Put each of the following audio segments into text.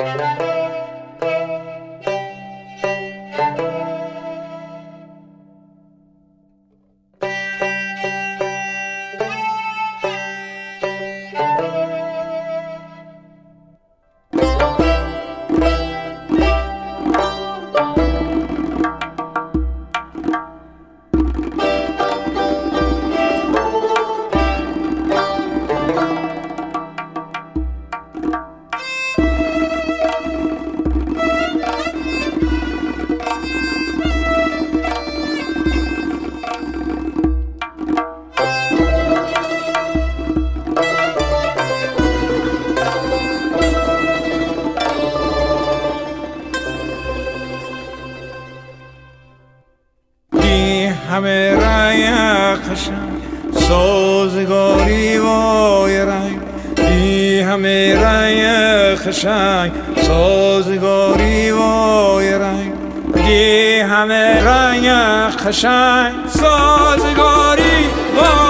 Música همه رای قشنگ. سازگاری وای رنگ بی همه رای خشنگ سازگاری وای رنگ بی همه رای خشنگ سازگاری وای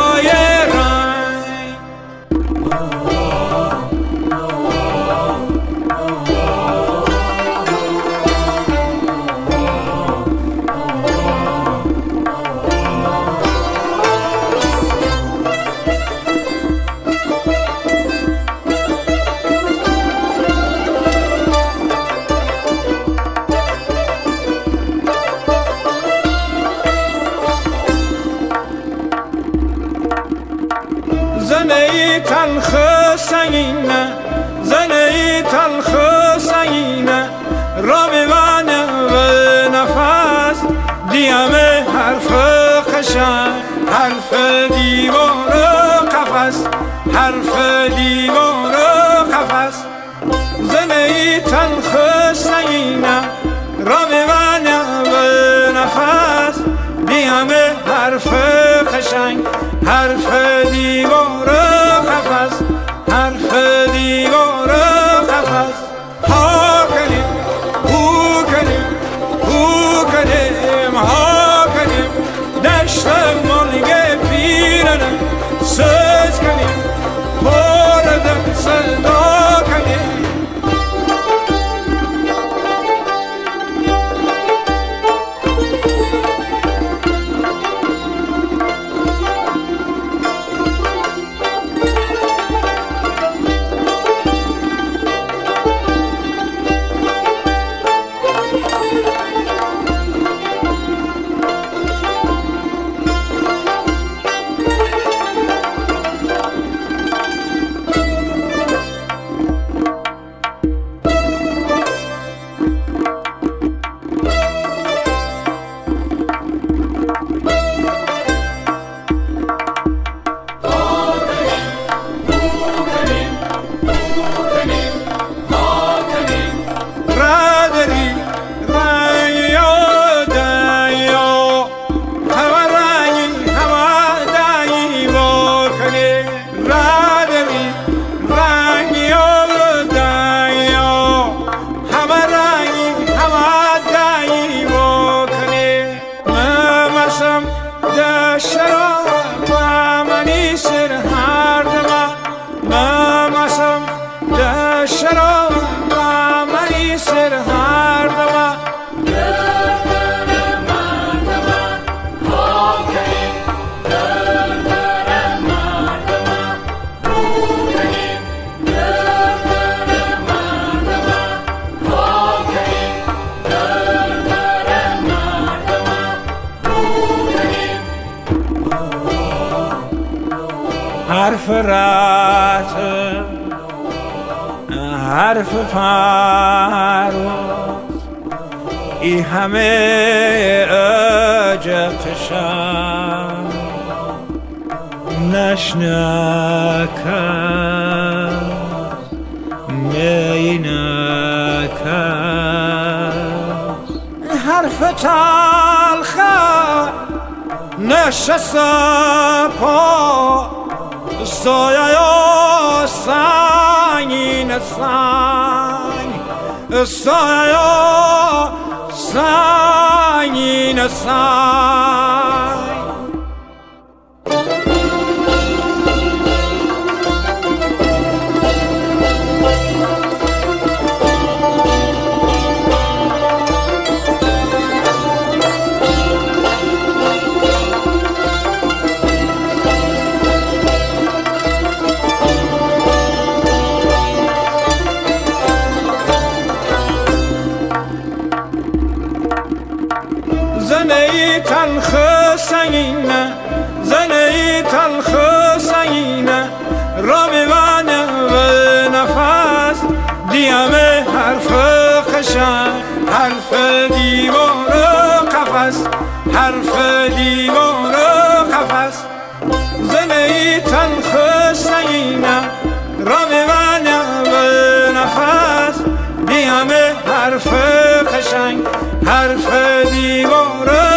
زنه تلخ سینه زنه تلخ سینه. را و نفس دیم حرف خشن حرف دیوار قفس حرف دیوار قفس. زنه تلخ سینه دیم حرف خشنگ حرف دیوار دشرا حرف رات حرف پروز ای همه اجتشم نشنکم مینکم حرف تلخه نشسته پا. سایه یا سنگین سنگ. سایه یا سنگین سنگ. تلخ سینه زنه تلخ سینه. را میبانه و نفس دیامه حرف خشن حرف دیوار قفس حرف دیوار قفس. زنه تلخ سینه را میبانه و نفس دیامه حرف قشنگ. حرف دیوار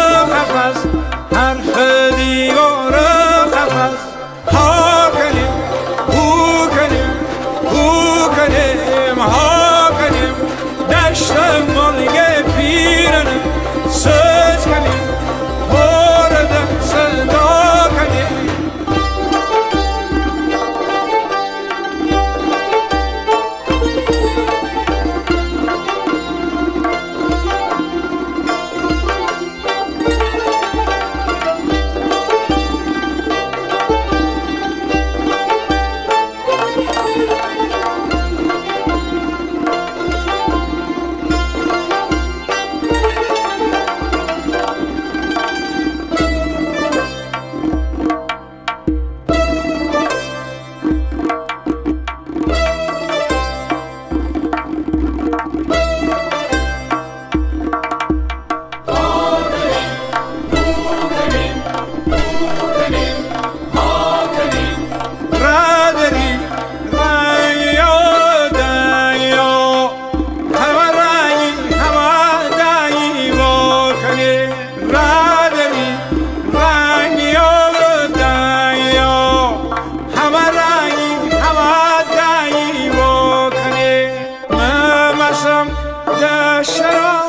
دایی بکنی ممسم دشرا